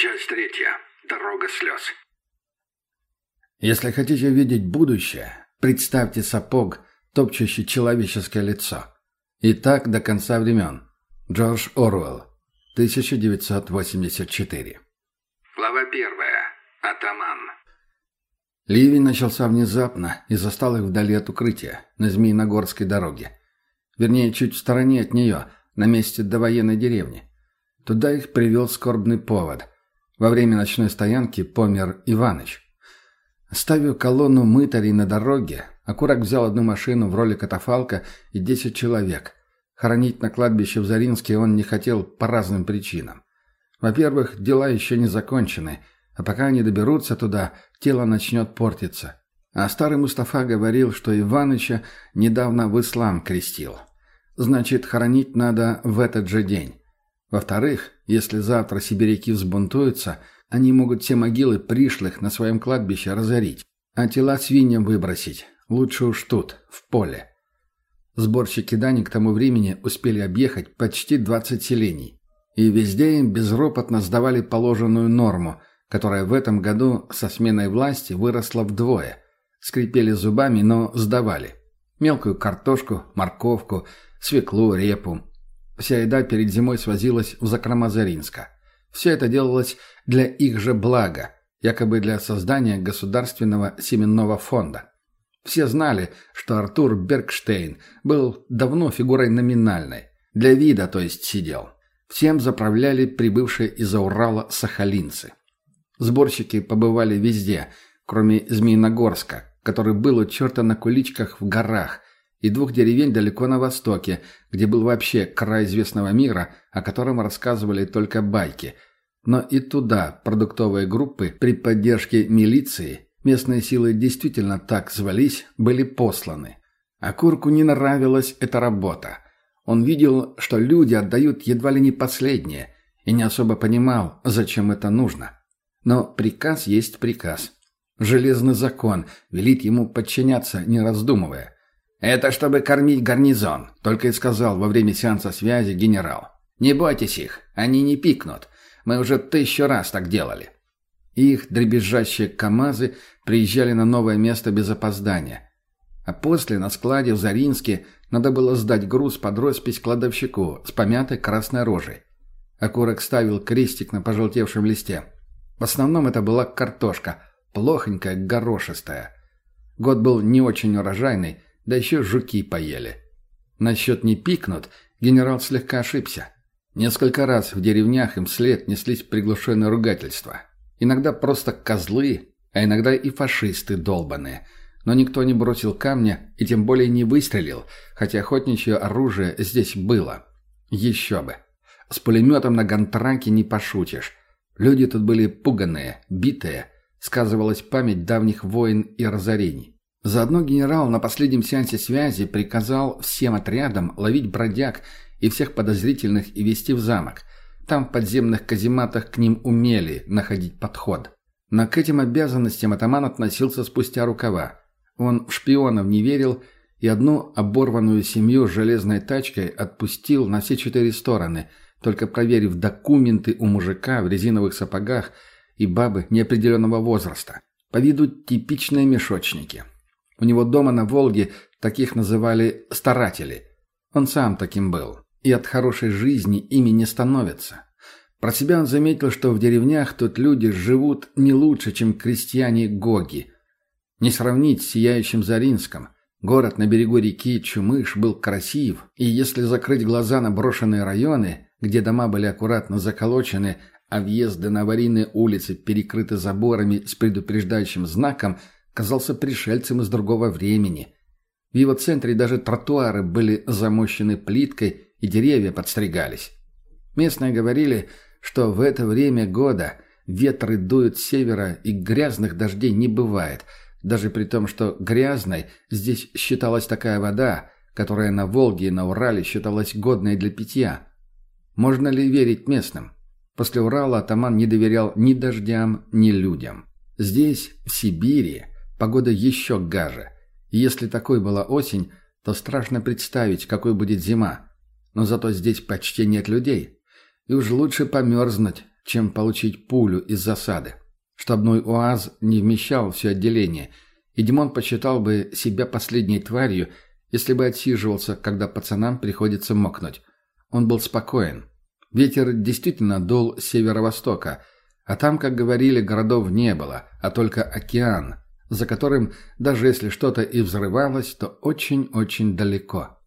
Часть третья. Дорога слез. Если хотите видеть будущее, представьте сапог, топчущий человеческое лицо. И так до конца времен. Джордж Оруэлл, 1984. Глава первая. Атаман. Ливень начался внезапно и застал их вдали от укрытия, на Змеиногорской дороге. Вернее, чуть в стороне от нее, на месте довоенной деревни. Туда их привел скорбный повод. Во время ночной стоянки помер Иваныч. Оставив колонну мытарей на дороге, Акурак взял одну машину в роли катафалка и десять человек. Хоронить на кладбище в Заринске он не хотел по разным причинам. Во-первых, дела еще не закончены, а пока они доберутся туда, тело начнет портиться. А старый Мустафа говорил, что Иваныча недавно в ислам крестил. Значит, хоронить надо в этот же день. Во-вторых, если завтра сибиряки взбунтуются, они могут все могилы пришлых на своем кладбище разорить, а тела свиньям выбросить. Лучше уж тут, в поле. Сборщики дани к тому времени успели объехать почти 20 селений. И везде им безропотно сдавали положенную норму, которая в этом году со сменой власти выросла вдвое. Скрипели зубами, но сдавали. Мелкую картошку, морковку, свеклу, репу. Вся еда перед зимой свозилась в закрома Заринска. Все это делалось для их же блага, якобы для создания государственного семенного фонда. Все знали, что Артур Бергштейн был давно фигурой номинальной. Для вида, то есть, сидел. Всем заправляли прибывшие из-за Урала сахалинцы. Сборщики побывали везде, кроме Змеиногорска, который был у черта на куличках в горах, и двух деревень далеко на востоке, где был вообще край известного мира, о котором рассказывали только байки. Но и туда продуктовые группы при поддержке милиции, местные силы действительно так звались, были посланы. А Курку не нравилась эта работа. Он видел, что люди отдают едва ли не последнее, и не особо понимал, зачем это нужно. Но приказ есть приказ. Железный закон велит ему подчиняться, не раздумывая – «Это чтобы кормить гарнизон», — только и сказал во время сеанса связи генерал. «Не бойтесь их, они не пикнут. Мы уже тысячу раз так делали». Их дребезжащие КАМАЗы приезжали на новое место без опоздания. А после на складе в Заринске надо было сдать груз под роспись кладовщику с помятой красной рожей. Окурок ставил крестик на пожелтевшем листе. В основном это была картошка, плохонькая, горошистая. Год был не очень урожайный, да еще жуки поели. Насчет не пикнут, генерал слегка ошибся. Несколько раз в деревнях им след неслись приглушенные ругательства. Иногда просто козлы, а иногда и фашисты долбаные. Но никто не бросил камня и тем более не выстрелил, хотя охотничье оружие здесь было. Еще бы. С пулеметом на гантраке не пошутишь. Люди тут были пуганные, битые. Сказывалась память давних войн и разорений. Заодно генерал на последнем сеансе связи приказал всем отрядам ловить бродяг и всех подозрительных и вести в замок. Там в подземных казематах к ним умели находить подход. Но к этим обязанностям атаман относился спустя рукава. Он в шпионов не верил и одну оборванную семью с железной тачкой отпустил на все четыре стороны, только проверив документы у мужика в резиновых сапогах и бабы неопределенного возраста. По виду типичные мешочники. У него дома на Волге таких называли «старатели». Он сам таким был. И от хорошей жизни ими не становится. Про себя он заметил, что в деревнях тут люди живут не лучше, чем крестьяне Гоги. Не сравнить с сияющим Заринском. Город на берегу реки Чумыш был красив, и если закрыть глаза на брошенные районы, где дома были аккуратно заколочены, а въезды на аварийные улицы перекрыты заборами с предупреждающим знаком – казался пришельцем из другого времени. В его центре даже тротуары были замощены плиткой и деревья подстригались. Местные говорили, что в это время года ветры дуют с севера и грязных дождей не бывает, даже при том, что грязной здесь считалась такая вода, которая на Волге и на Урале считалась годной для питья. Можно ли верить местным? После Урала атаман не доверял ни дождям, ни людям. Здесь, в Сибири, Погода еще гаже. И если такой была осень, то страшно представить, какой будет зима. Но зато здесь почти нет людей. И уж лучше померзнуть, чем получить пулю из засады. Штабной УАЗ не вмещал все отделение, и Димон посчитал бы себя последней тварью, если бы отсиживался, когда пацанам приходится мокнуть. Он был спокоен. Ветер действительно дул с северо-востока, а там, как говорили, городов не было, а только океан, за которым, даже если что-то и взрывалось, то очень-очень далеко.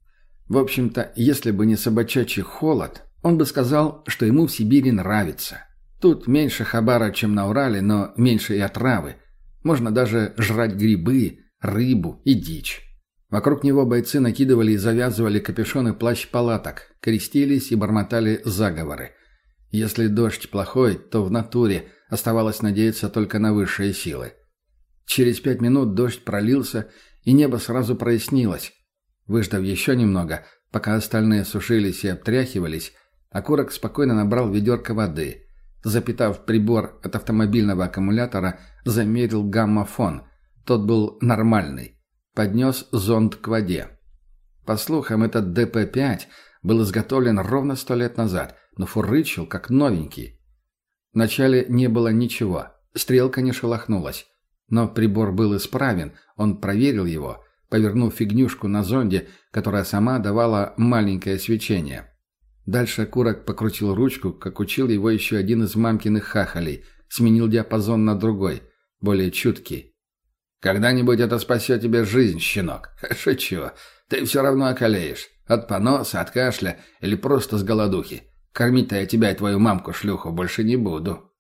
В общем-то, если бы не собачачий холод, он бы сказал, что ему в Сибири нравится. Тут меньше хабара, чем на Урале, но меньше и отравы. Можно даже жрать грибы, рыбу и дичь. Вокруг него бойцы накидывали и завязывали капюшоны плащ-палаток, крестились и бормотали заговоры. Если дождь плохой, то в натуре оставалось надеяться только на высшие силы. Через пять минут дождь пролился, и небо сразу прояснилось. Выждав еще немного, пока остальные сушились и обтряхивались, окурок спокойно набрал ведерко воды. Запитав прибор от автомобильного аккумулятора, замерил гаммофон. Тот был нормальный. Поднес зонд к воде. По слухам, этот ДП-5 был изготовлен ровно сто лет назад, но фурычил как новенький. Вначале не было ничего. Стрелка не шелохнулась. Но прибор был исправен, он проверил его, повернув фигнюшку на зонде, которая сама давала маленькое свечение. Дальше Курок покрутил ручку, как учил его еще один из мамкиных хахалей, сменил диапазон на другой, более чуткий. «Когда-нибудь это спасет тебе жизнь, щенок. Шучу. Ты все равно околеешь. От поноса, от кашля или просто с голодухи. Кормить-то я тебя и твою мамку-шлюху больше не буду».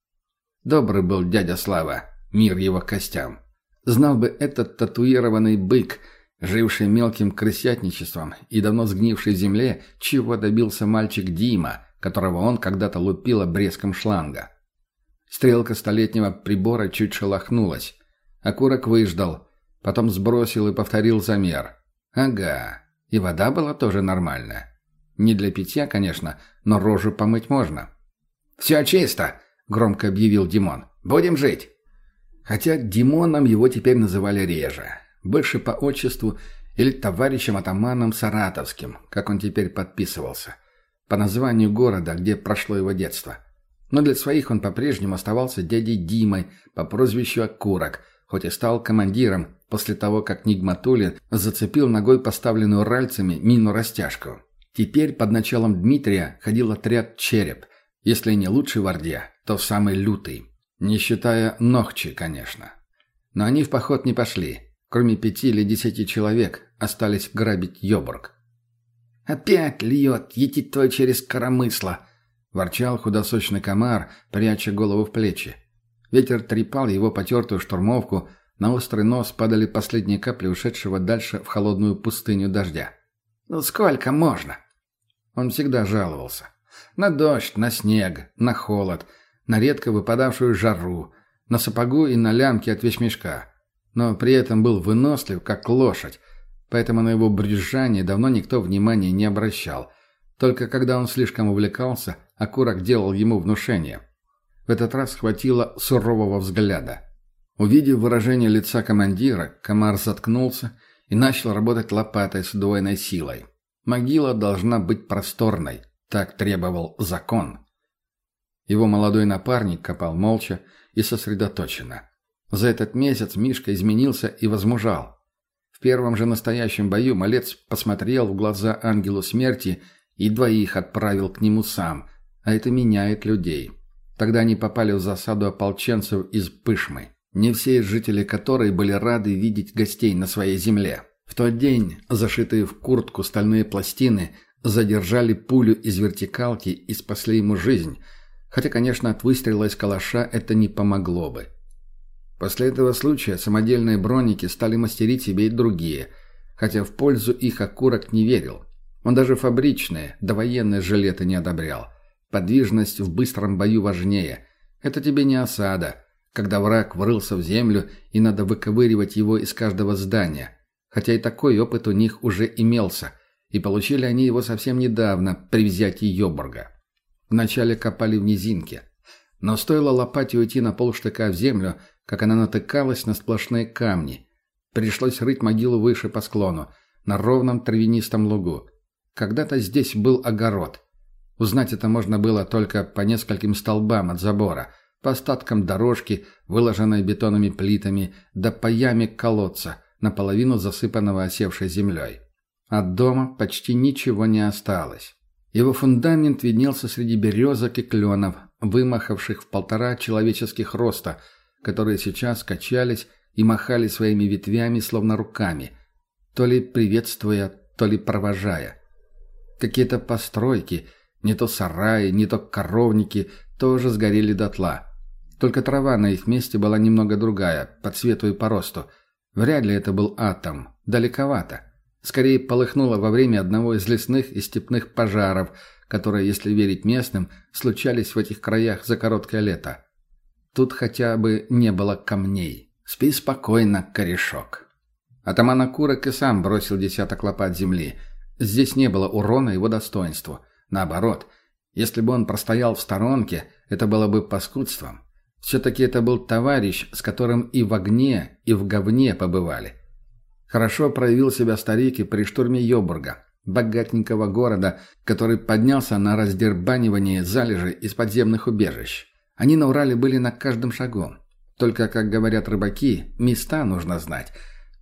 Добрый был дядя Слава, мир его костям. Знал бы этот татуированный бык – живший мелким крысятничеством и давно сгнивший земле, чего добился мальчик Дима, которого он когда-то лупил обрезком шланга. Стрелка столетнего прибора чуть шелохнулась. Окурок выждал, потом сбросил и повторил замер. Ага, и вода была тоже нормальная. Не для питья, конечно, но рожу помыть можно. «Все чисто!» — громко объявил Димон. «Будем жить!» Хотя Димоном его теперь называли реже больше по отчеству или товарищем-атаманом Саратовским, как он теперь подписывался, по названию города, где прошло его детство. Но для своих он по-прежнему оставался дядей Димой по прозвищу Окурок, хоть и стал командиром после того, как Нигматулин зацепил ногой поставленную ральцами мину-растяжку. Теперь под началом Дмитрия ходил отряд «Череп», если не лучший в Орде, то самый лютый. Не считая Нохчи, конечно. Но они в поход не пошли. Кроме пяти или десяти человек, остались грабить Йобург. «Опять льет, етит твой через коромысло!» – ворчал худосочный комар, пряча голову в плечи. Ветер трепал его потертую штурмовку, на острый нос падали последние капли ушедшего дальше в холодную пустыню дождя. «Ну сколько можно?» Он всегда жаловался. На дождь, на снег, на холод, на редко выпадавшую жару, на сапогу и на лямки от вещмешка но при этом был вынослив, как лошадь, поэтому на его брюзжание давно никто внимания не обращал. Только когда он слишком увлекался, окурок делал ему внушение. В этот раз хватило сурового взгляда. Увидев выражение лица командира, комар заткнулся и начал работать лопатой с удвоенной силой. Могила должна быть просторной, так требовал закон. Его молодой напарник копал молча и сосредоточенно. За этот месяц Мишка изменился и возмужал. В первом же настоящем бою малец посмотрел в глаза ангелу смерти и двоих отправил к нему сам, а это меняет людей. Тогда они попали в засаду ополченцев из Пышмы, не все жители которой были рады видеть гостей на своей земле. В тот день, зашитые в куртку стальные пластины, задержали пулю из вертикалки и спасли ему жизнь, хотя, конечно, от выстрела из калаша это не помогло бы. После этого случая самодельные броники стали мастерить себе и другие, хотя в пользу их окурок не верил. Он даже фабричные, довоенные жилеты не одобрял. Подвижность в быстром бою важнее. Это тебе не осада, когда враг врылся в землю и надо выковыривать его из каждого здания. Хотя и такой опыт у них уже имелся, и получили они его совсем недавно при взятии Йобурга. Вначале копали в низинке. Но стоило лопате уйти на полштыка в землю – как она натыкалась на сплошные камни. Пришлось рыть могилу выше по склону, на ровном травянистом лугу. Когда-то здесь был огород. Узнать это можно было только по нескольким столбам от забора, по остаткам дорожки, выложенной бетонными плитами, да по яме колодца, наполовину засыпанного осевшей землей. От дома почти ничего не осталось. Его фундамент виднелся среди березок и кленов, вымахавших в полтора человеческих роста, которые сейчас качались и махали своими ветвями, словно руками, то ли приветствуя, то ли провожая. Какие-то постройки, не то сараи, не то коровники, тоже сгорели дотла. Только трава на их месте была немного другая, по цвету и по росту. Вряд ли это был атом, далековато. Скорее полыхнуло во время одного из лесных и степных пожаров, которые, если верить местным, случались в этих краях за короткое лето. Тут хотя бы не было камней. Спи спокойно, корешок. Атаман Акурок и сам бросил десяток лопат земли. Здесь не было урона его достоинству. Наоборот, если бы он простоял в сторонке, это было бы паскудством. Все-таки это был товарищ, с которым и в огне, и в говне побывали. Хорошо проявил себя старик и при штурме Йобурга, богатенького города, который поднялся на раздербанивание залежей из подземных убежищ. Они на Урале были на каждом шагу. Только, как говорят рыбаки, места нужно знать,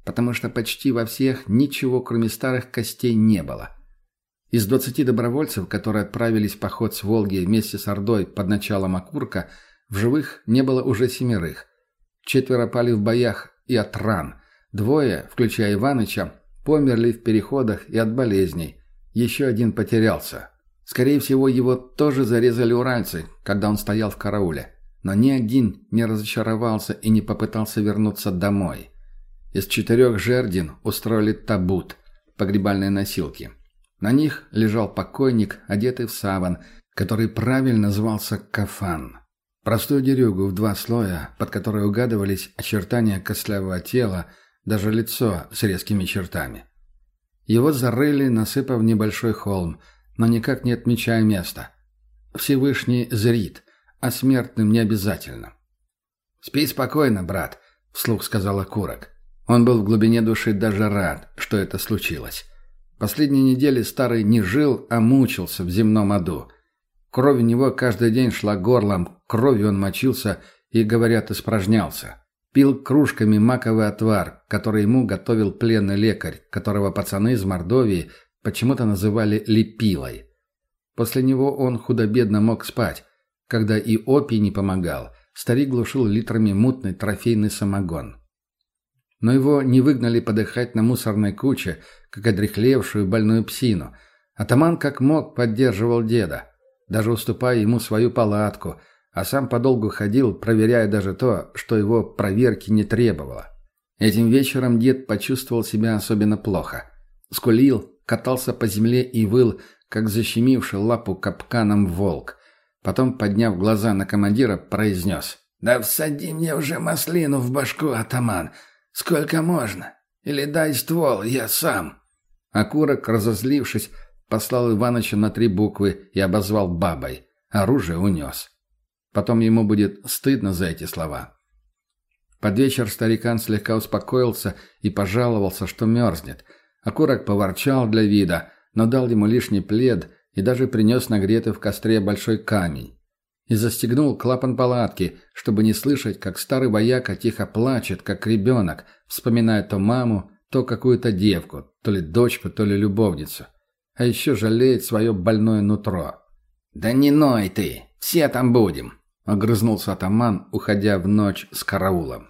потому что почти во всех ничего, кроме старых костей, не было. Из двадцати добровольцев, которые отправились в поход с Волги вместе с Ордой под началом Акурка, в живых не было уже семерых. Четверо пали в боях и от ран. Двое, включая Иваныча, померли в переходах и от болезней. Еще один потерялся. Скорее всего, его тоже зарезали уральцы, когда он стоял в карауле. Но ни один не разочаровался и не попытался вернуться домой. Из четырех жердин устроили табут, погребальные носилки. На них лежал покойник, одетый в саван, который правильно назывался кафан. Простую дерюгу в два слоя, под которой угадывались очертания костлявого тела, даже лицо с резкими чертами. Его зарыли, насыпав небольшой холм, но никак не отмечая места. Всевышний зрит – а смертным не обязательно. «Спи спокойно, брат», — вслух сказал Окурок. Он был в глубине души даже рад, что это случилось. Последние недели старый не жил, а мучился в земном аду. Кровь у него каждый день шла горлом, кровью он мочился и, говорят, испражнялся. Пил кружками маковый отвар, который ему готовил пленный лекарь, которого пацаны из Мордовии почему-то называли «лепилой». После него он худо-бедно мог спать, когда и опий не помогал, старик глушил литрами мутный трофейный самогон. Но его не выгнали подыхать на мусорной куче, как одрехлевшую больную псину. Атаман как мог поддерживал деда, даже уступая ему свою палатку, а сам подолгу ходил, проверяя даже то, что его проверки не требовало. Этим вечером дед почувствовал себя особенно плохо. Скулил, катался по земле и выл, как защемивший лапу капканом волк. Потом, подняв глаза на командира, произнес. «Да всади мне уже маслину в башку, атаман! Сколько можно? Или дай ствол, я сам!» Окурок, разозлившись, послал Иваныча на три буквы и обозвал бабой. Оружие унес. Потом ему будет стыдно за эти слова. Под вечер старикан слегка успокоился и пожаловался, что мерзнет. Окурок поворчал для вида, но дал ему лишний плед и даже принес нагретый в костре большой камень. И застегнул клапан палатки, чтобы не слышать, как старый вояка тихо плачет, как ребенок, вспоминая то маму, то какую-то девку, то ли дочку, то ли любовницу. А еще жалеет свое больное нутро. «Да не ной ты! Все там будем!» — огрызнулся атаман, уходя в ночь с караулом.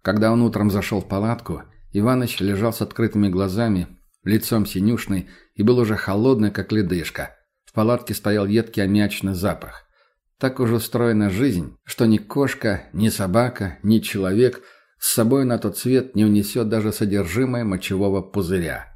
Когда он утром зашел в палатку, Иваныч лежал с открытыми глазами, лицом синюшный, и был уже холодный, как ледышка. В палатке стоял едкий аммиачный запах. Так уже устроена жизнь, что ни кошка, ни собака, ни человек с собой на тот свет не унесет даже содержимое мочевого пузыря.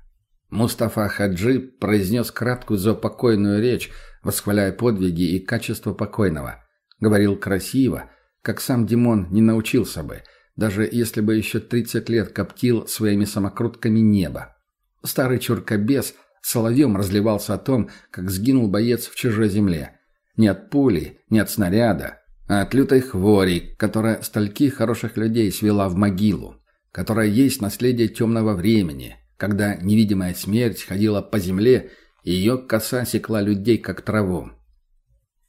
Мустафа Хаджи произнес краткую заупокойную речь, восхваляя подвиги и качество покойного. Говорил красиво, как сам Димон не научился бы, даже если бы еще 30 лет коптил своими самокрутками небо. Старый чуркобес Соловьем разливался о том, как сгинул боец в чужой земле. Не от пули, не от снаряда, а от лютой хвори, которая стольких хороших людей свела в могилу, которая есть наследие темного времени, когда невидимая смерть ходила по земле и ее коса секла людей, как траву.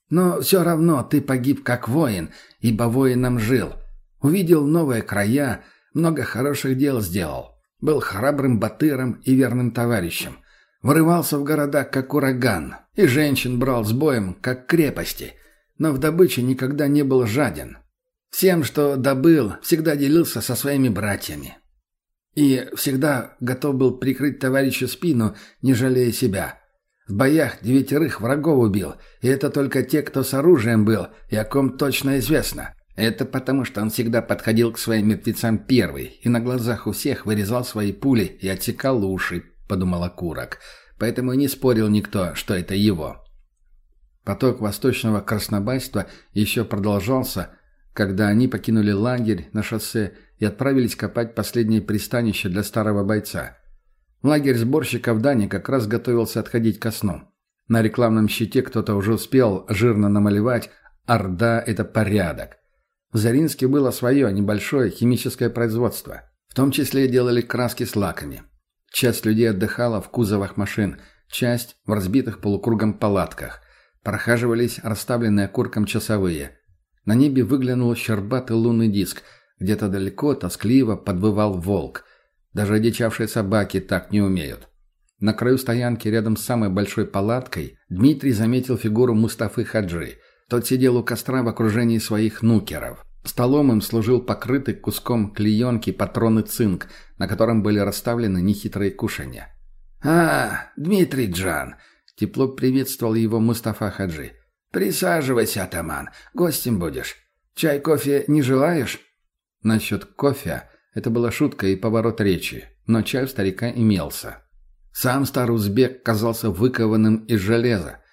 «Но все равно ты погиб как воин, ибо воином жил. Увидел новые края, много хороших дел сделал. Был храбрым батыром и верным товарищем. Вырывался в города, как ураган, и женщин брал с боем, как крепости. Но в добыче никогда не был жаден. Всем, что добыл, всегда делился со своими братьями. И всегда готов был прикрыть товарищу спину, не жалея себя. В боях девятерых врагов убил, и это только те, кто с оружием был, и о ком точно известно. Это потому, что он всегда подходил к своим мертвецам первый, и на глазах у всех вырезал свои пули и отсекал уши, подумал Окурок. Поэтому и не спорил никто, что это его. Поток восточного краснобайства еще продолжался, когда они покинули лагерь на шоссе и отправились копать последнее пристанище для старого бойца. Лагерь сборщиков Дани как раз готовился отходить ко сну. На рекламном щите кто-то уже успел жирно намалевать «Орда – это порядок». В Заринске было свое небольшое химическое производство. В том числе делали краски с лаками. Часть людей отдыхала в кузовах машин, часть – в разбитых полукругом палатках. Прохаживались расставленные окурком часовые. На небе выглянул щербатый лунный диск. Где-то далеко тоскливо подвывал волк – даже одичавшие собаки так не умеют. На краю стоянки рядом с самой большой палаткой Дмитрий заметил фигуру Мустафы Хаджи. Тот сидел у костра в окружении своих нукеров. Столом им служил покрытый куском клеенки патроны цинк, на котором были расставлены нехитрые кушанья. «А, Дмитрий Джан!» — тепло приветствовал его Мустафа Хаджи. «Присаживайся, атаман, гостем будешь. Чай, кофе не желаешь?» Насчет кофе это была шутка и поворот речи, но чай у старика имелся. Сам старый узбек казался выкованным из железа.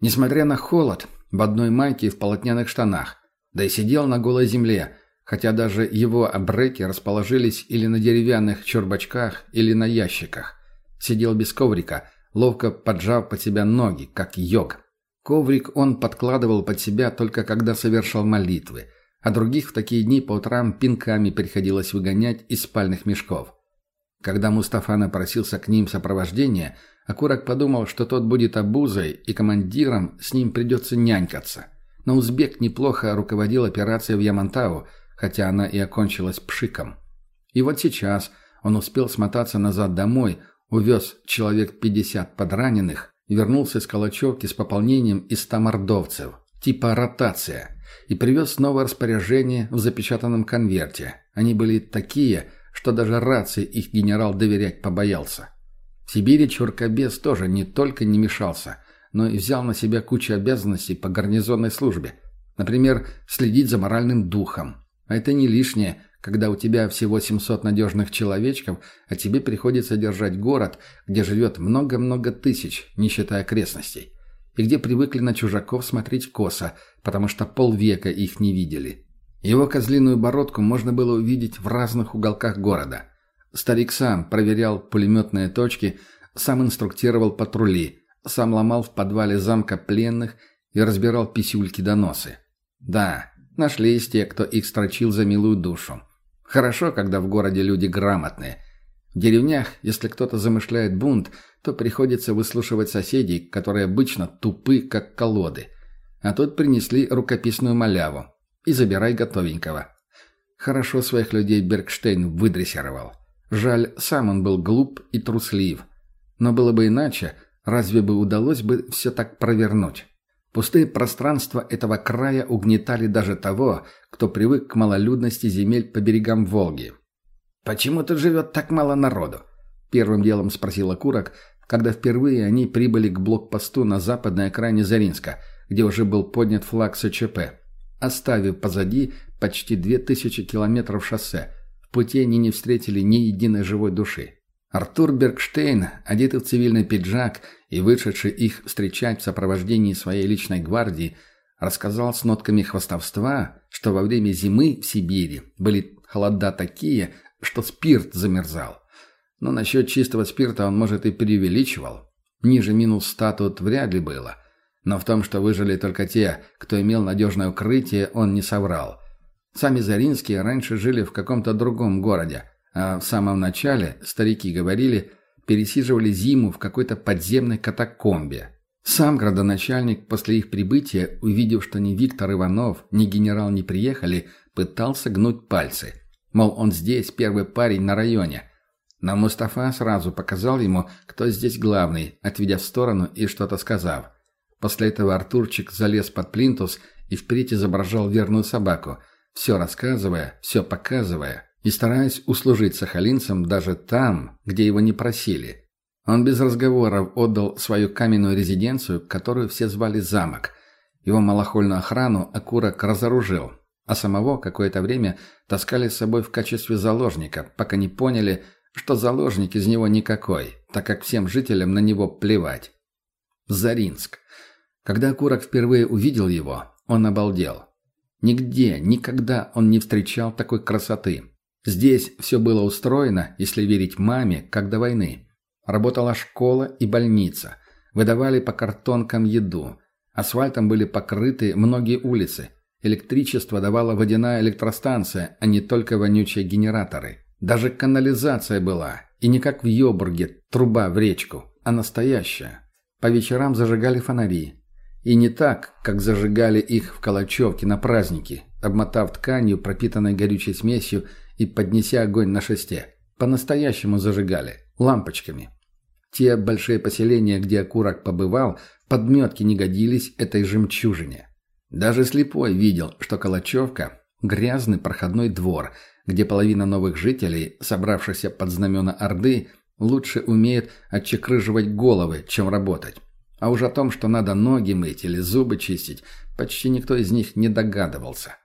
Несмотря на холод, в одной майке и в полотняных штанах, да и сидел на голой земле, хотя даже его обреки расположились или на деревянных чурбачках, или на ящиках. Сидел без коврика, ловко поджав под себя ноги, как йог. Коврик он подкладывал под себя только когда совершал молитвы – а других в такие дни по утрам пинками приходилось выгонять из спальных мешков. Когда Мустафа напросился к ним сопровождения, Акурак подумал, что тот будет обузой, и командиром с ним придется нянькаться. Но узбек неплохо руководил операцией в Ямантау, хотя она и окончилась пшиком. И вот сейчас он успел смотаться назад домой, увез человек 50 подраненных вернулся из Калачевки с пополнением из 100 мордовцев, типа ротация – и привез снова распоряжение в запечатанном конверте. Они были такие, что даже рации их генерал доверять побоялся. В Сибири Чуркобес тоже не только не мешался, но и взял на себя кучу обязанностей по гарнизонной службе. Например, следить за моральным духом. А это не лишнее, когда у тебя всего 700 надежных человечков, а тебе приходится держать город, где живет много-много тысяч, не считая окрестностей и где привыкли на чужаков смотреть косо, потому что полвека их не видели. Его козлиную бородку можно было увидеть в разных уголках города. Старик сам проверял пулеметные точки, сам инструктировал патрули, сам ломал в подвале замка пленных и разбирал писюльки-доносы. Да, нашлись те, кто их строчил за милую душу. Хорошо, когда в городе люди грамотные. В деревнях, если кто-то замышляет бунт – то приходится выслушивать соседей, которые обычно тупы, как колоды. А тут принесли рукописную маляву. И забирай готовенького. Хорошо своих людей Бергштейн выдрессировал. Жаль, сам он был глуп и труслив. Но было бы иначе, разве бы удалось бы все так провернуть? Пустые пространства этого края угнетали даже того, кто привык к малолюдности земель по берегам Волги. «Почему тут живет так мало народу?» Первым делом спросил Окурок, когда впервые они прибыли к блокпосту на западной окраине Заринска, где уже был поднят флаг СЧП, оставив позади почти две тысячи километров шоссе. В пути они не встретили ни единой живой души. Артур Бергштейн, одетый в цивильный пиджак и вышедший их встречать в сопровождении своей личной гвардии, рассказал с нотками хвастовства, что во время зимы в Сибири были холода такие, что спирт замерзал. Но насчет чистого спирта он, может, и преувеличивал. Ниже минус ста тут вряд ли было. Но в том, что выжили только те, кто имел надежное укрытие, он не соврал. Сами Заринские раньше жили в каком-то другом городе, а в самом начале, старики говорили, пересиживали зиму в какой-то подземной катакомбе. Сам градоначальник после их прибытия, увидев, что ни Виктор Иванов, ни генерал не приехали, пытался гнуть пальцы. Мол, он здесь первый парень на районе. Но Мустафа сразу показал ему, кто здесь главный, отведя в сторону и что-то сказав. После этого Артурчик залез под плинтус и впредь изображал верную собаку, все рассказывая, все показывая и стараясь услужить сахалинцам даже там, где его не просили – он без разговоров отдал свою каменную резиденцию, которую все звали замок. Его малохольную охрану Акурок разоружил, а самого какое-то время таскали с собой в качестве заложника, пока не поняли, что заложник из него никакой, так как всем жителям на него плевать. Заринск. Когда Акурок впервые увидел его, он обалдел. Нигде, никогда он не встречал такой красоты. Здесь все было устроено, если верить маме, как до войны. Работала школа и больница. Выдавали по картонкам еду. Асфальтом были покрыты многие улицы. Электричество давала водяная электростанция, а не только вонючие генераторы. Даже канализация была. И не как в Йобурге, труба в речку, а настоящая. По вечерам зажигали фонари. И не так, как зажигали их в Калачевке на праздники, обмотав тканью, пропитанной горючей смесью и поднеся огонь на шесте. По-настоящему зажигали лампочками. Те большие поселения, где окурок побывал, подметки не годились этой жемчужине. Даже слепой видел, что Калачевка – грязный проходной двор, где половина новых жителей, собравшихся под знамена Орды, лучше умеет отчекрыживать головы, чем работать. А уж о том, что надо ноги мыть или зубы чистить, почти никто из них не догадывался.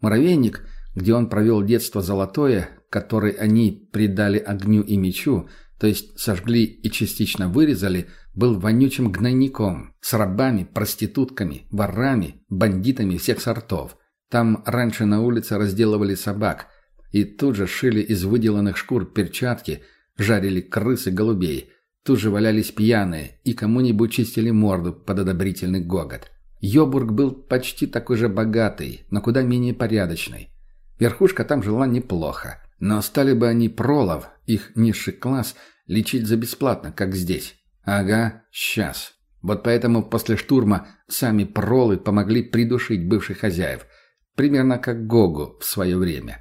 Муравейник, где он провел детство золотое, который они придали огню и мечу – то есть сожгли и частично вырезали, был вонючим гнойником с рабами, проститутками, ворами, бандитами всех сортов. Там раньше на улице разделывали собак и тут же шили из выделанных шкур перчатки, жарили крыс и голубей. Тут же валялись пьяные и кому-нибудь чистили морду под одобрительный гогот. Йобург был почти такой же богатый, но куда менее порядочный. Верхушка там жила неплохо, но стали бы они пролов, их низший класс – Лечить за бесплатно, как здесь. Ага, сейчас. Вот поэтому после штурма сами пролы помогли придушить бывших хозяев. Примерно как Гогу в свое время.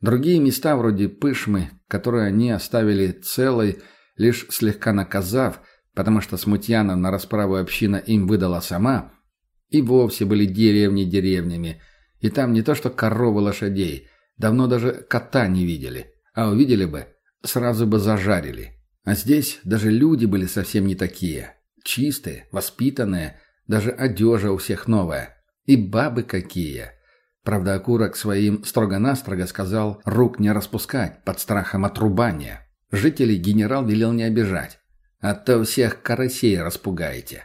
Другие места вроде Пышмы, которые они оставили целой, лишь слегка наказав, потому что смутьяна на расправу община им выдала сама, и вовсе были деревни деревнями. И там не то что коровы лошадей, давно даже кота не видели. А увидели бы, сразу бы зажарили. А здесь даже люди были совсем не такие. Чистые, воспитанные, даже одежа у всех новая. И бабы какие. Правда, окурок своим строго-настрого сказал рук не распускать под страхом отрубания. Жителей генерал велел не обижать. А то всех карасей распугаете.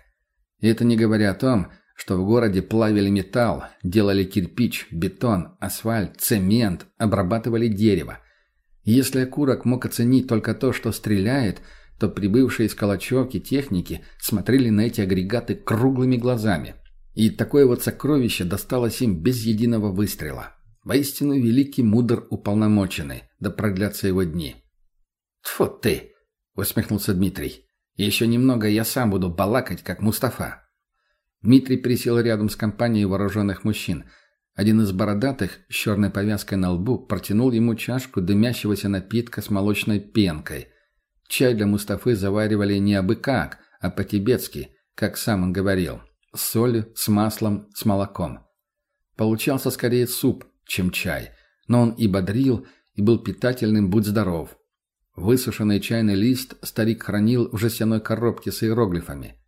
И это не говоря о том, что в городе плавили металл, делали кирпич, бетон, асфальт, цемент, обрабатывали дерево. Если окурок мог оценить только то, что стреляет, то прибывшие из Калачевки техники смотрели на эти агрегаты круглыми глазами. И такое вот сокровище досталось им без единого выстрела. Воистину великий мудр уполномоченный, да продлятся его дни. «Тьфу ты!» — усмехнулся Дмитрий. «Еще немного я сам буду балакать, как Мустафа». Дмитрий присел рядом с компанией вооруженных мужчин — один из бородатых с черной повязкой на лбу протянул ему чашку дымящегося напитка с молочной пенкой. Чай для Мустафы заваривали не абы как, а по-тибетски, как сам он говорил. С солью, с маслом, с молоком. Получался скорее суп, чем чай, но он и бодрил, и был питательным «Будь здоров». Высушенный чайный лист старик хранил в жестяной коробке с иероглифами.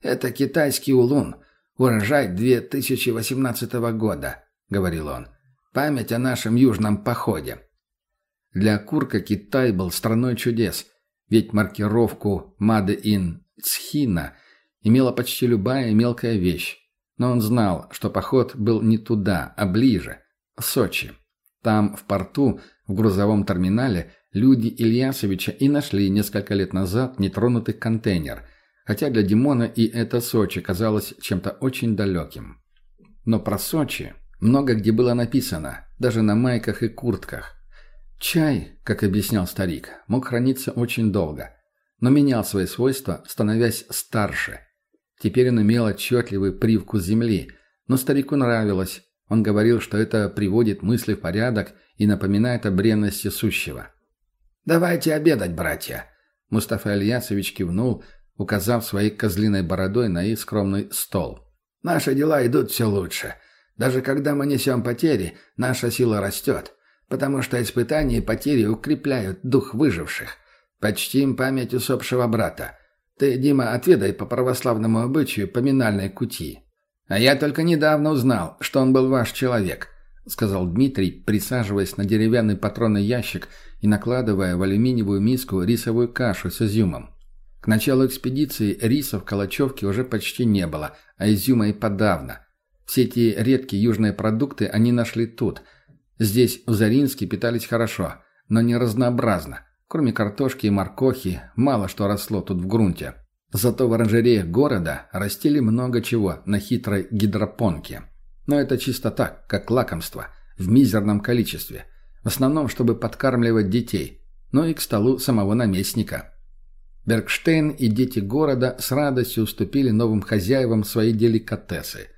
«Это китайский улун. Урожай 2018 года. — говорил он. «Память о нашем южном походе». Для Курка Китай был страной чудес, ведь маркировку «Made in Цхина» имела почти любая мелкая вещь. Но он знал, что поход был не туда, а ближе, в Сочи. Там, в порту, в грузовом терминале, люди Ильясовича и нашли несколько лет назад нетронутый контейнер, хотя для Димона и это Сочи казалось чем-то очень далеким. Но про Сочи много где было написано, даже на майках и куртках. Чай, как объяснял старик, мог храниться очень долго. но менял свои свойства, становясь старше. Теперь он имел отчетливый привкус земли, но старику нравилось. Он говорил, что это приводит мысли в порядок и напоминает о бренности сущего. «Давайте обедать, братья!» Мустафа Ильясович кивнул, указав своей козлиной бородой на их скромный стол. «Наши дела идут все лучше. Даже когда мы несем потери, наша сила растет, потому что испытания и потери укрепляют дух выживших. Почтим память усопшего брата. Ты, Дима, отведай по православному обычаю поминальной кути. А я только недавно узнал, что он был ваш человек», — сказал Дмитрий, присаживаясь на деревянный патронный ящик и накладывая в алюминиевую миску рисовую кашу с изюмом. К началу экспедиции риса в Калачевке уже почти не было, а изюма и подавно. Все эти редкие южные продукты они нашли тут. Здесь, в Заринске, питались хорошо, но не разнообразно. Кроме картошки и моркохи, мало что росло тут в грунте. Зато в оранжереях города растили много чего на хитрой гидропонке. Но это чисто так, как лакомство, в мизерном количестве. В основном, чтобы подкармливать детей, но и к столу самого наместника. Бергштейн и дети города с радостью уступили новым хозяевам свои деликатесы.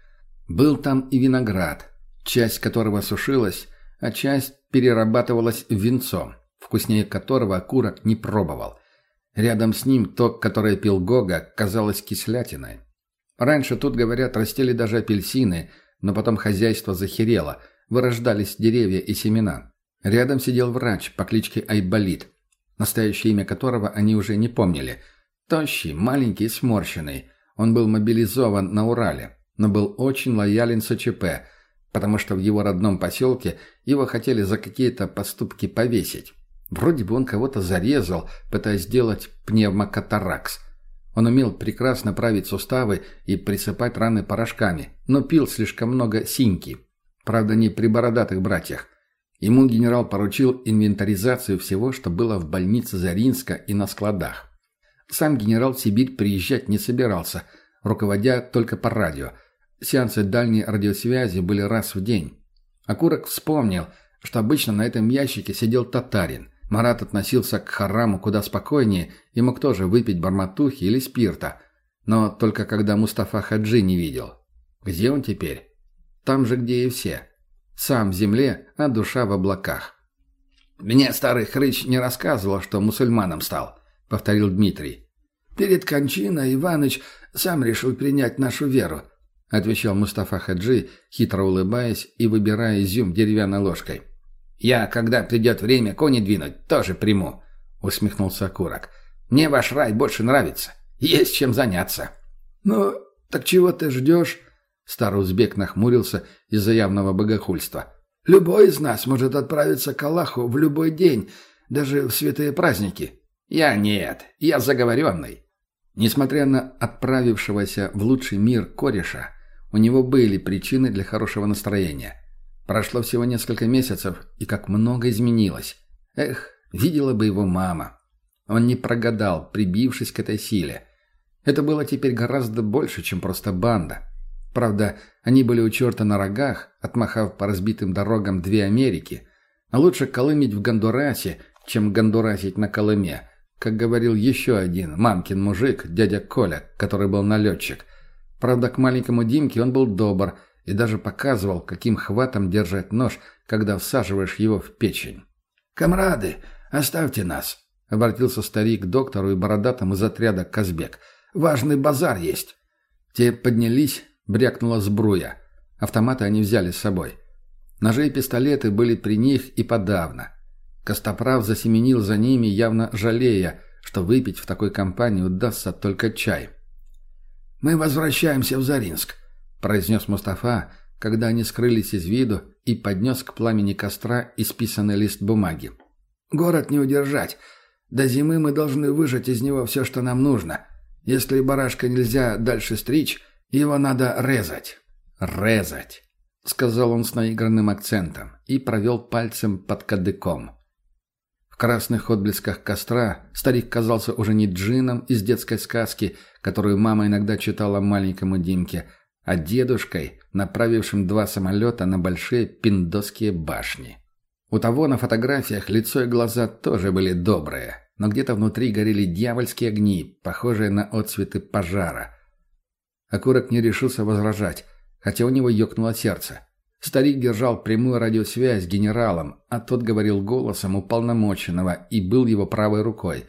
Был там и виноград, часть которого сушилась, а часть перерабатывалась в винцо, вкуснее которого окурок не пробовал. Рядом с ним то, которое пил Гога, казалось кислятиной. Раньше тут, говорят, растили даже апельсины, но потом хозяйство захерело, вырождались деревья и семена. Рядом сидел врач по кличке Айболит, настоящее имя которого они уже не помнили. Тощий, маленький сморщенный. Он был мобилизован на Урале, но был очень лоялен СЧП, потому что в его родном поселке его хотели за какие-то поступки повесить. Вроде бы он кого-то зарезал, пытаясь сделать пневмокатаракс. Он умел прекрасно править суставы и присыпать раны порошками, но пил слишком много синьки. Правда, не при бородатых братьях. Ему генерал поручил инвентаризацию всего, что было в больнице Заринска и на складах. Сам генерал в Сибирь приезжать не собирался, руководя только по радио. Сеансы дальней радиосвязи были раз в день. Акурок вспомнил, что обычно на этом ящике сидел татарин. Марат относился к хараму куда спокойнее и мог тоже выпить барматухи или спирта. Но только когда Мустафа Хаджи не видел. Где он теперь? Там же, где и все. Сам в земле, а душа в облаках. «Мне старый хрыч не рассказывал, что мусульманом стал», — повторил Дмитрий. «Перед кончиной Иваныч сам решил принять нашу веру», — отвечал Мустафа Хаджи, хитро улыбаясь и выбирая изюм деревянной ложкой. «Я, когда придет время кони двинуть, тоже приму», — усмехнулся Курок. «Мне ваш рай больше нравится. Есть чем заняться». «Ну, так чего ты ждешь?» Старый узбек нахмурился из-за явного богохульства. «Любой из нас может отправиться к Аллаху в любой день, даже в святые праздники». «Я нет, я заговоренный». Несмотря на отправившегося в лучший мир кореша, у него были причины для хорошего настроения. Прошло всего несколько месяцев, и как много изменилось. Эх, видела бы его мама. Он не прогадал, прибившись к этой силе. Это было теперь гораздо больше, чем просто банда. Правда, они были у черта на рогах, отмахав по разбитым дорогам две Америки. А лучше колымить в Гондурасе, чем гондурасить на Колыме, как говорил еще один мамкин мужик, дядя Коля, который был налетчик. Правда, к маленькому Димке он был добр и даже показывал, каким хватом держать нож, когда всаживаешь его в печень. «Камрады, оставьте нас», — обратился старик к доктору и бородатому из отряда «Казбек». «Важный базар есть». Те поднялись, Брякнула сбруя. Автоматы они взяли с собой. Ножи и пистолеты были при них и подавно. Костоправ засеменил за ними, явно жалея, что выпить в такой компании удастся только чай. «Мы возвращаемся в Заринск», — произнес Мустафа, когда они скрылись из виду и поднес к пламени костра исписанный лист бумаги. «Город не удержать. До зимы мы должны выжать из него все, что нам нужно. Если барашка нельзя дальше стричь, его надо резать. Резать, сказал он с наигранным акцентом и провел пальцем под кадыком. В красных отблесках костра старик казался уже не джином из детской сказки, которую мама иногда читала маленькому Димке, а дедушкой, направившим два самолета на большие пиндосские башни. У того на фотографиях лицо и глаза тоже были добрые, но где-то внутри горели дьявольские огни, похожие на отцветы пожара. Окурок не решился возражать, хотя у него ёкнуло сердце. Старик держал прямую радиосвязь с генералом, а тот говорил голосом уполномоченного и был его правой рукой.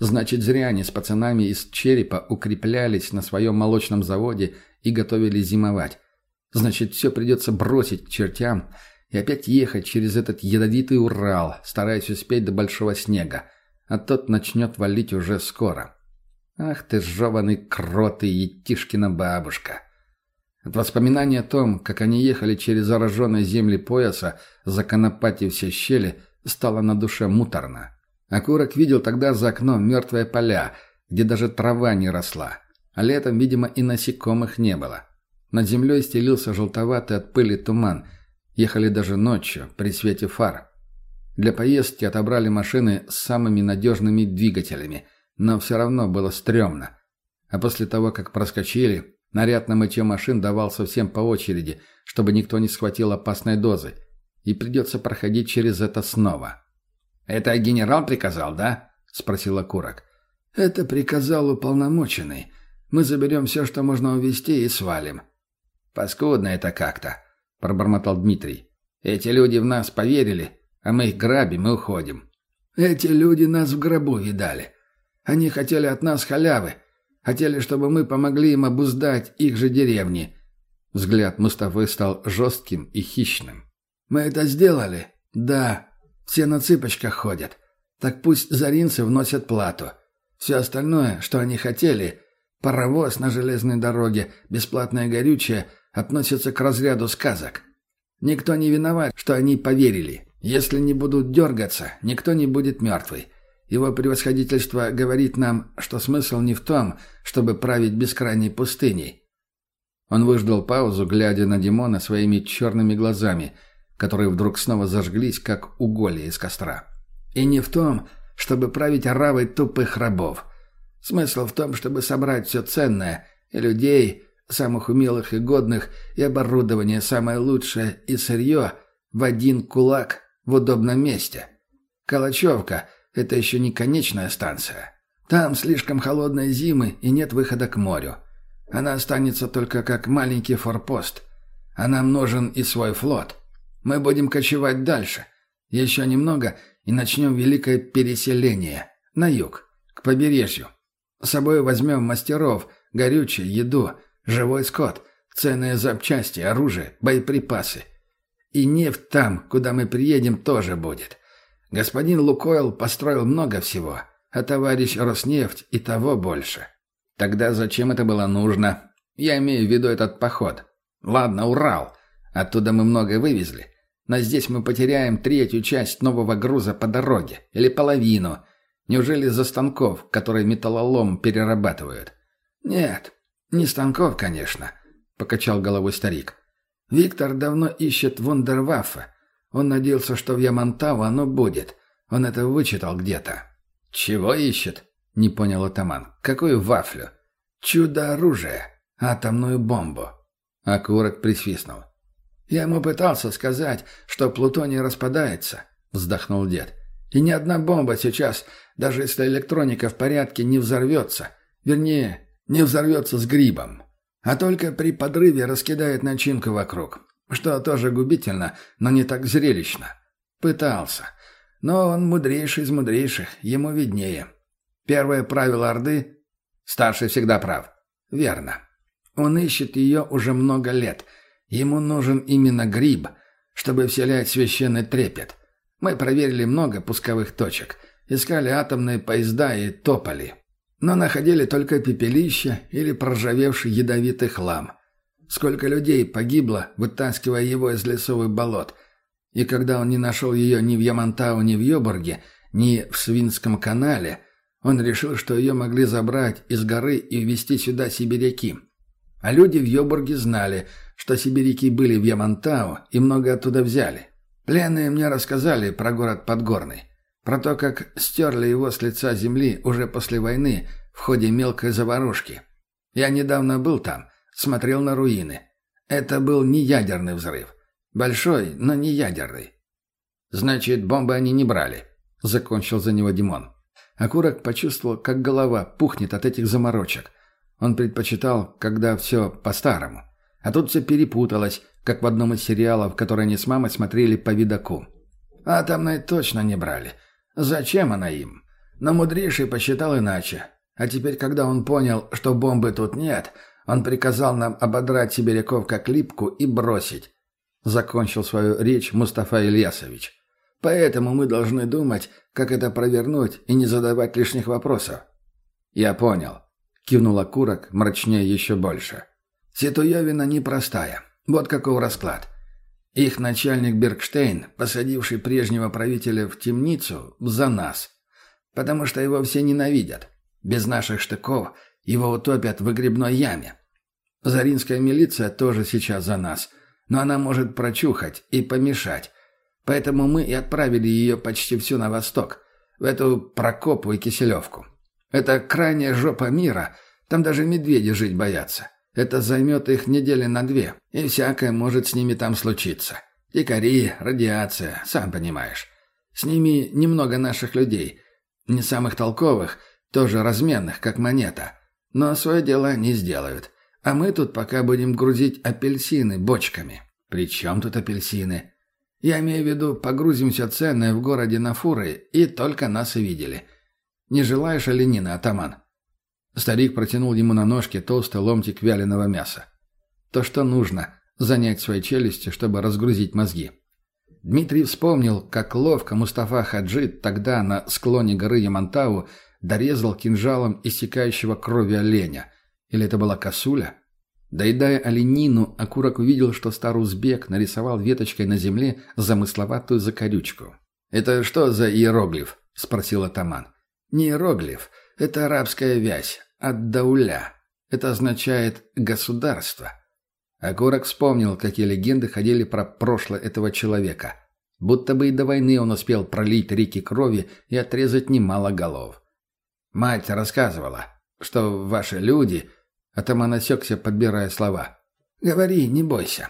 Значит, зря они с пацанами из черепа укреплялись на своем молочном заводе и готовились зимовать. Значит, все придется бросить чертям и опять ехать через этот ядовитый Урал, стараясь успеть до большого снега, а тот начнет валить уже скоро. Ах ты, жеванный крот и Етишкина бабушка! От воспоминания о том, как они ехали через зараженные земли пояса, законопатив все щели, стало на душе муторно. Акурок видел тогда за окном мертвые поля, где даже трава не росла. А летом, видимо, и насекомых не было. Над землей стелился желтоватый от пыли туман. Ехали даже ночью, при свете фар. Для поездки отобрали машины с самыми надежными двигателями, но все равно было стрёмно. А после того, как проскочили, Наряд на мытье машин давался всем по очереди, чтобы никто не схватил опасной дозы. И придется проходить через это снова. «Это генерал приказал, да?» – спросил Окурок. «Это приказал уполномоченный. Мы заберем все, что можно увезти, и свалим». «Паскудно это как-то», – пробормотал Дмитрий. «Эти люди в нас поверили, а мы их грабим и уходим». «Эти люди нас в гробу видали. Они хотели от нас халявы, Хотели, чтобы мы помогли им обуздать их же деревни». Взгляд Мустафы стал жестким и хищным. «Мы это сделали? Да. Все на цыпочках ходят. Так пусть заринцы вносят плату. Все остальное, что они хотели, паровоз на железной дороге, бесплатное горючее, относится к разряду сказок. Никто не виноват, что они поверили. Если не будут дергаться, никто не будет мертвый. Его превосходительство говорит нам, что смысл не в том, чтобы править бескрайней пустыней. Он выждал паузу, глядя на Димона своими черными глазами, которые вдруг снова зажглись, как уголья из костра. И не в том, чтобы править оравой тупых рабов. Смысл в том, чтобы собрать все ценное, и людей, самых умелых и годных, и оборудование самое лучшее, и сырье в один кулак в удобном месте. Калачевка — это еще не конечная станция. Там слишком холодные зимы и нет выхода к морю. Она останется только как маленький форпост. А нам нужен и свой флот. Мы будем кочевать дальше. Еще немного и начнем великое переселение. На юг, к побережью. С собой возьмем мастеров, горючее, еду, живой скот, ценные запчасти, оружие, боеприпасы. И нефть там, куда мы приедем, тоже будет. Господин Лукойл построил много всего, а товарищ Роснефть и того больше. Тогда зачем это было нужно? Я имею в виду этот поход. Ладно, Урал. Оттуда мы многое вывезли. Но здесь мы потеряем третью часть нового груза по дороге. Или половину. Неужели за станков, которые металлолом перерабатывают? Нет, не станков, конечно, покачал головой старик. Виктор давно ищет вундерваффе, он надеялся, что в Ямантау оно будет. Он это вычитал где-то. «Чего ищет?» — не понял атаман. «Какую вафлю?» «Чудо-оружие. Атомную бомбу». Окурок присвистнул. «Я ему пытался сказать, что плутоний распадается», — вздохнул дед. «И ни одна бомба сейчас, даже если электроника в порядке, не взорвется. Вернее, не взорвется с грибом. А только при подрыве раскидает начинку вокруг. Что тоже губительно, но не так зрелищно. Пытался. Но он мудрейший из мудрейших, ему виднее. Первое правило Орды – старший всегда прав. Верно. Он ищет ее уже много лет. Ему нужен именно гриб, чтобы вселять священный трепет. Мы проверили много пусковых точек. Искали атомные поезда и тополи. Но находили только пепелище или проржавевший ядовитый хлам – Сколько людей погибло, вытаскивая его из лесовых болот. И когда он не нашел ее ни в Ямантау, ни в Йоборге, ни в Свинском канале, он решил, что ее могли забрать из горы и везти сюда сибиряки. А люди в Йоборге знали, что сибиряки были в Ямантау и много оттуда взяли. Пленные мне рассказали про город Подгорный, про то, как стерли его с лица земли уже после войны в ходе мелкой заварушки. Я недавно был там, смотрел на руины. Это был не ядерный взрыв. Большой, но не ядерный. «Значит, бомбы они не брали», — закончил за него Димон. Окурок почувствовал, как голова пухнет от этих заморочек. Он предпочитал, когда все по-старому. А тут все перепуталось, как в одном из сериалов, которые они с мамой смотрели по видоку. Атомной точно не брали. Зачем она им? Но мудрейший посчитал иначе. А теперь, когда он понял, что бомбы тут нет, он приказал нам ободрать сибиряков как липку и бросить. Закончил свою речь Мустафа Ильясович. Поэтому мы должны думать, как это провернуть и не задавать лишних вопросов. Я понял. Кивнул окурок, мрачнее еще больше. Ситуевина непростая. Вот какой расклад. Их начальник Бергштейн, посадивший прежнего правителя в темницу, за нас. Потому что его все ненавидят. Без наших штыков его утопят в выгребной яме. Заринская милиция тоже сейчас за нас, но она может прочухать и помешать. Поэтому мы и отправили ее почти всю на восток, в эту Прокопу и Киселевку. Это крайняя жопа мира, там даже медведи жить боятся. Это займет их недели на две, и всякое может с ними там случиться. Дикари, радиация, сам понимаешь. С ними немного наших людей, не самых толковых, тоже разменных, как монета. Но свое дело они сделают. А мы тут пока будем грузить апельсины бочками. При чем тут апельсины? Я имею в виду, погрузим все ценное в городе на фуры, и только нас и видели. Не желаешь оленина, атаман?» Старик протянул ему на ножке толстый ломтик вяленого мяса. То, что нужно, занять свои челюсти, чтобы разгрузить мозги. Дмитрий вспомнил, как ловко Мустафа Хаджи тогда на склоне горы Ямантау дорезал кинжалом истекающего крови оленя. Или это была косуля? Доедая оленину, окурок увидел, что старый узбек нарисовал веточкой на земле замысловатую закорючку. «Это что за иероглиф?» – спросил атаман. «Не иероглиф. Это арабская вязь. Ад-дауля. Это означает «государство». Окурок вспомнил, какие легенды ходили про прошлое этого человека. Будто бы и до войны он успел пролить реки крови и отрезать немало голов. Мать рассказывала, что ваши люди Атаман осекся, подбирая слова. «Говори, не бойся.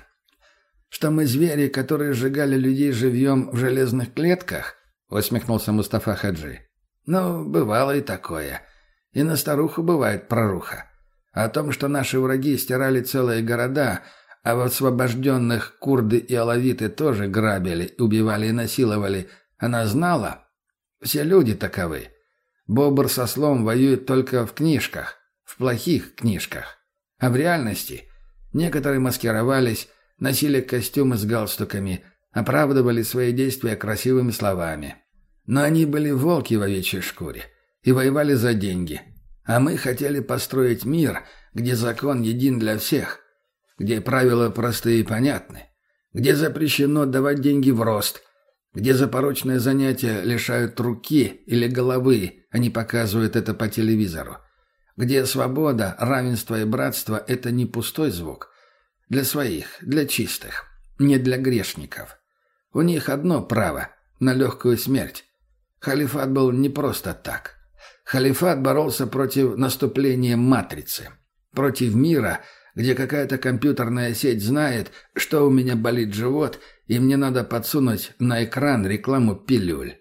Что мы звери, которые сжигали людей живьем в железных клетках?» — усмехнулся Мустафа Хаджи. «Ну, бывало и такое. И на старуху бывает проруха. О том, что наши враги стирали целые города, а в освобожденных курды и алавиты тоже грабили, убивали и насиловали, она знала? Все люди таковы. Бобр со слом воюет только в книжках в плохих книжках. А в реальности некоторые маскировались, носили костюмы с галстуками, оправдывали свои действия красивыми словами. Но они были волки в овечьей шкуре и воевали за деньги. А мы хотели построить мир, где закон един для всех, где правила простые и понятны, где запрещено давать деньги в рост, где запорочные занятия лишают руки или головы, они показывают это по телевизору, где свобода, равенство и братство – это не пустой звук. Для своих, для чистых, не для грешников. У них одно право – на легкую смерть. Халифат был не просто так. Халифат боролся против наступления матрицы. Против мира, где какая-то компьютерная сеть знает, что у меня болит живот, и мне надо подсунуть на экран рекламу пилюль.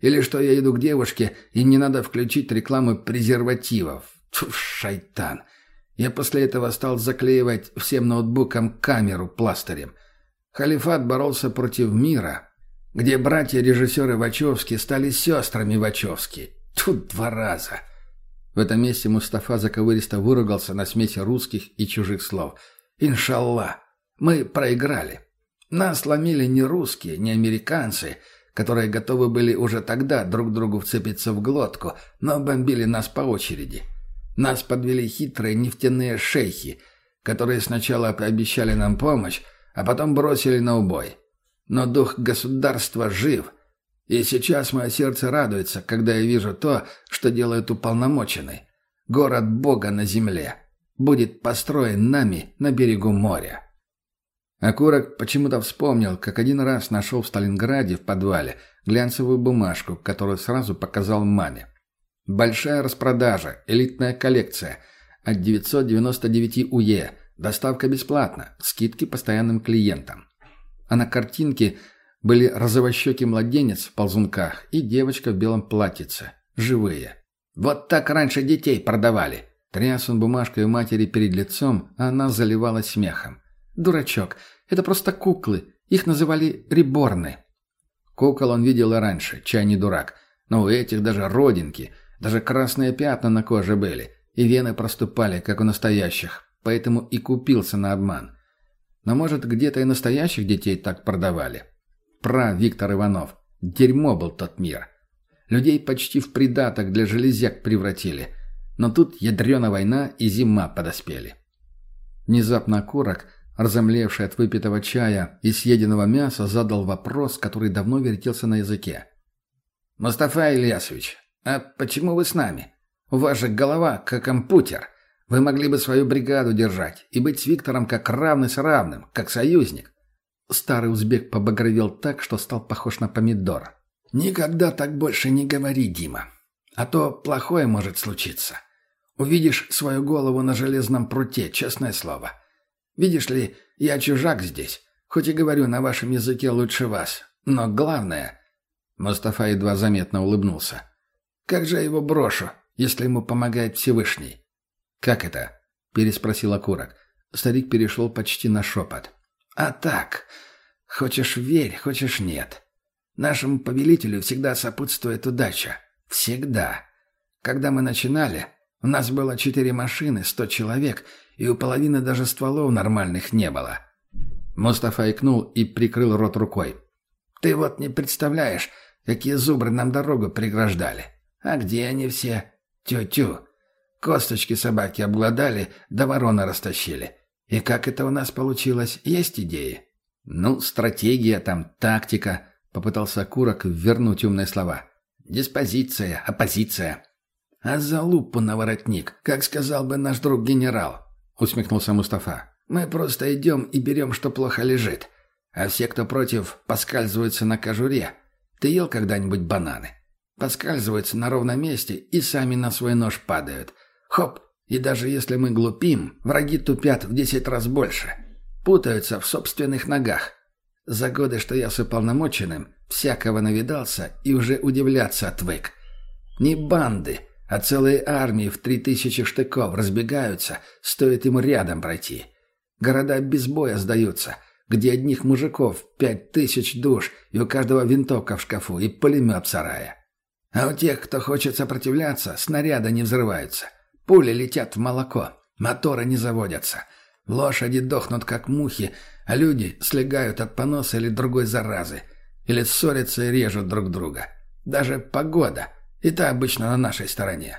Или что я иду к девушке, и мне надо включить рекламу презервативов, Тьфу, шайтан. Я после этого стал заклеивать всем ноутбукам камеру пластырем. Халифат боролся против мира, где братья-режиссеры Вачовски стали сестрами Вачовски. Тут два раза. В этом месте Мустафа заковыристо выругался на смеси русских и чужих слов. «Иншаллах! Мы проиграли. Нас ломили не русские, не американцы, которые готовы были уже тогда друг другу вцепиться в глотку, но бомбили нас по очереди. Нас подвели хитрые нефтяные шейхи, которые сначала пообещали нам помощь, а потом бросили на убой. Но дух государства жив, и сейчас мое сердце радуется, когда я вижу то, что делает уполномоченный. Город Бога на земле будет построен нами на берегу моря. Окурок почему-то вспомнил, как один раз нашел в Сталинграде в подвале глянцевую бумажку, которую сразу показал маме. Большая распродажа, элитная коллекция. От 999 УЕ. Доставка бесплатна. Скидки постоянным клиентам. А на картинке были розовощекий младенец в ползунках и девочка в белом платьице. Живые. Вот так раньше детей продавали. Тряс он бумажкой у матери перед лицом, а она заливалась смехом. Дурачок. Это просто куклы. Их называли реборны. Кукол он видел и раньше, чай не дурак. Но у этих даже родинки, даже красные пятна на коже были. И вены проступали, как у настоящих. Поэтому и купился на обман. Но может где-то и настоящих детей так продавали. Пра Виктор Иванов. Дерьмо был тот мир. Людей почти в придаток для железяк превратили. Но тут ядрена война и зима подоспели. Внезапно Курок, разомлевший от выпитого чая и съеденного мяса, задал вопрос, который давно вертелся на языке. «Мустафа Ильясович, а почему вы с нами? У вас же голова, как компьютер. Вы могли бы свою бригаду держать и быть с Виктором как равный с равным, как союзник». Старый узбек побагровел так, что стал похож на помидор. «Никогда так больше не говори, Дима. А то плохое может случиться. Увидишь свою голову на железном пруте, честное слово. Видишь ли, я чужак здесь, хоть и говорю на вашем языке лучше вас. Но главное...» Мустафа едва заметно улыбнулся. «Как же я его брошу, если ему помогает Всевышний?» «Как это?» – переспросил Окурок. Старик перешел почти на шепот. «А так, хочешь верь, хочешь нет. Нашему повелителю всегда сопутствует удача. Всегда. Когда мы начинали, у нас было четыре машины, сто человек, и у половины даже стволов нормальных не было. Мустафа икнул и прикрыл рот рукой. «Ты вот не представляешь, какие зубры нам дорогу преграждали. А где они все? Тю-тю. Косточки собаки обглодали, да ворона растащили. И как это у нас получилось? Есть идеи?» «Ну, стратегия там, тактика», Попытался Курок вернуть умные слова. «Диспозиция, оппозиция». «А за лупу на воротник, как сказал бы наш друг генерал», — усмехнулся Мустафа. «Мы просто идем и берем, что плохо лежит. А все, кто против, поскальзываются на кожуре. Ты ел когда-нибудь бананы? Поскальзываются на ровном месте и сами на свой нож падают. Хоп! И даже если мы глупим, враги тупят в десять раз больше. Путаются в собственных ногах. За годы, что я с уполномоченным, всякого навидался и уже удивляться отвык. Не банды, а целые армии в три тысячи штыков разбегаются, стоит ему рядом пройти. Города без боя сдаются, где одних мужиков пять тысяч душ и у каждого винтовка в шкафу и пулемет в сарае. А у тех, кто хочет сопротивляться, снаряды не взрываются. Пули летят в молоко, моторы не заводятся. Лошади дохнут, как мухи, а люди слегают от поноса или другой заразы, или ссорятся и режут друг друга. Даже погода, и та обычно на нашей стороне.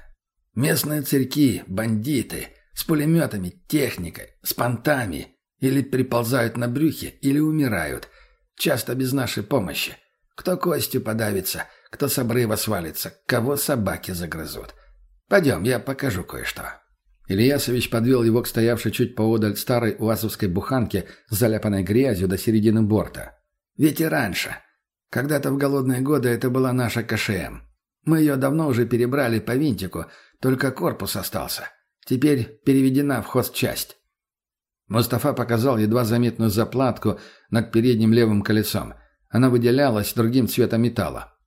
Местные цирки, бандиты, с пулеметами, техникой, с понтами, или приползают на брюхе, или умирают, часто без нашей помощи. Кто костью подавится, кто с обрыва свалится, кого собаки загрызут. Пойдем, я покажу кое-что. Ильясович подвел его к стоявшей чуть поодаль старой уазовской буханке, заляпанной грязью до середины борта. «Ведь и раньше. Когда-то в голодные годы это была наша КШМ. Мы ее давно уже перебрали по винтику, только корпус остался. Теперь переведена в хозчасть». Мустафа показал едва заметную заплатку над передним левым колесом. Она выделялась другим цветом металла.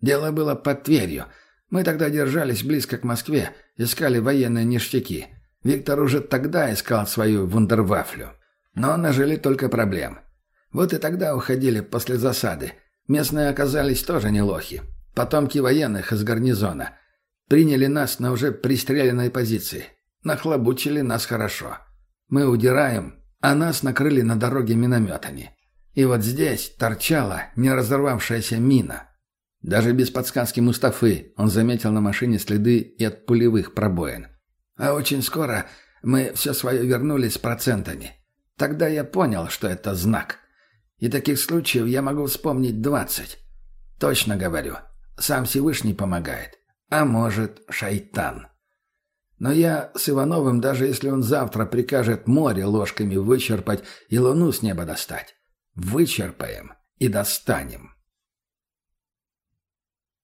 «Дело было под Тверью». Мы тогда держались близко к Москве, искали военные ништяки. Виктор уже тогда искал свою вундервафлю. Но нажили только проблем. Вот и тогда уходили после засады. Местные оказались тоже не лохи. Потомки военных из гарнизона. Приняли нас на уже пристреленной позиции. Нахлобучили нас хорошо. Мы удираем, а нас накрыли на дороге минометами. И вот здесь торчала не разорвавшаяся мина. Даже без подсказки Мустафы он заметил на машине следы и от пулевых пробоин. А очень скоро мы все свое вернули с процентами. Тогда я понял, что это знак. И таких случаев я могу вспомнить двадцать. Точно говорю, сам Всевышний помогает. А может, шайтан. Но я с Ивановым, даже если он завтра прикажет море ложками вычерпать и луну с неба достать, вычерпаем и достанем.